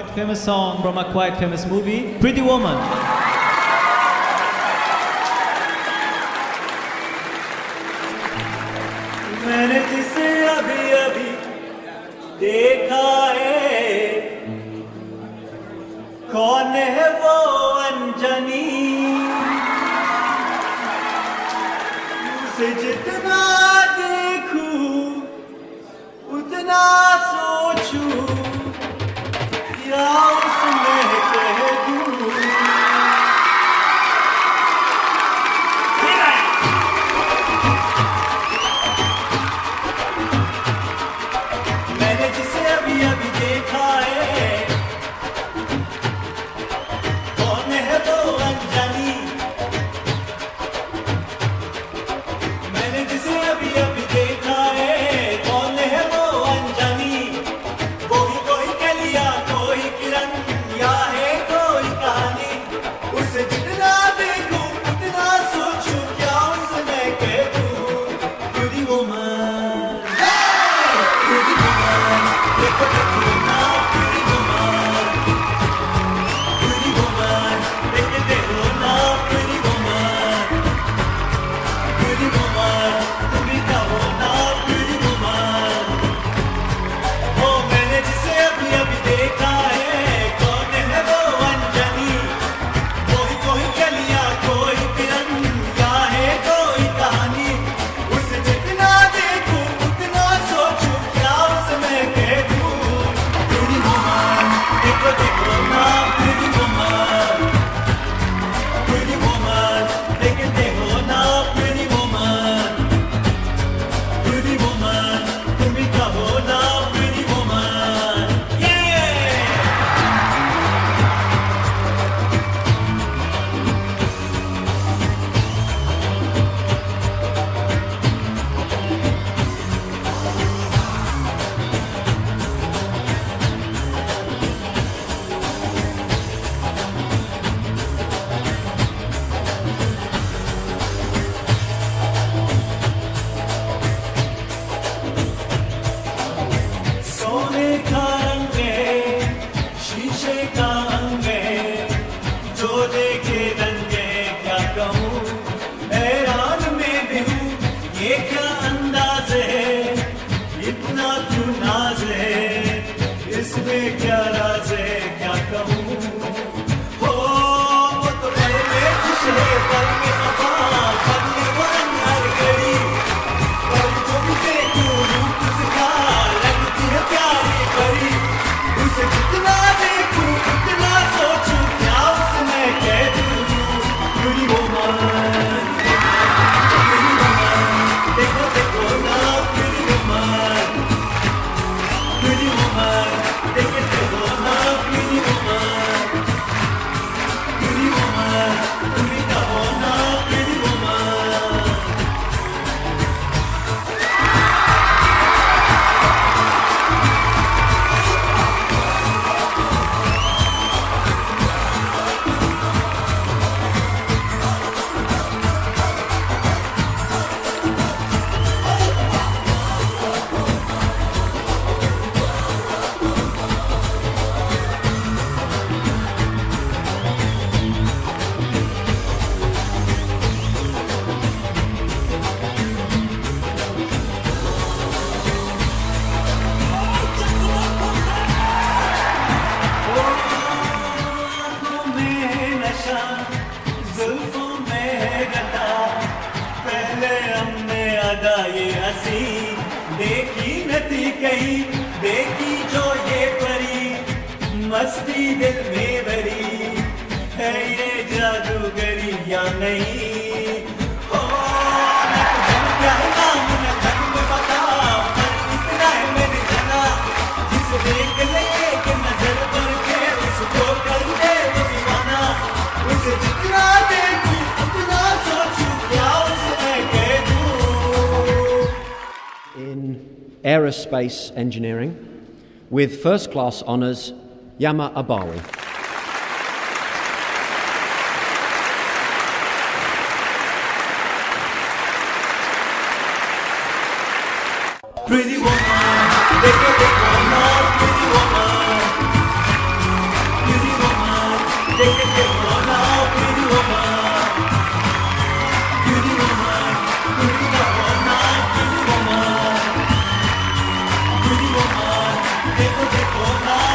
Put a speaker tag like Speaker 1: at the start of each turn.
Speaker 1: Quite famous song from a quite famous movie, Pretty Woman.
Speaker 2: मैंने जिसे अभी अभी देखा है कौन है वो उसे जितना gülüm var. हँसी देखी नती कही, देखी जो ये परी। मस्ती दिल में भरी, है ये जादूगरी या नहीं? हो है इतना है मेरे जना जिस देख
Speaker 3: Aerospace Engineering, with first class honours Yama Abawi.
Speaker 2: Pretty woman, pretty woman, pretty woman, beautiful one. Deco, deco, one.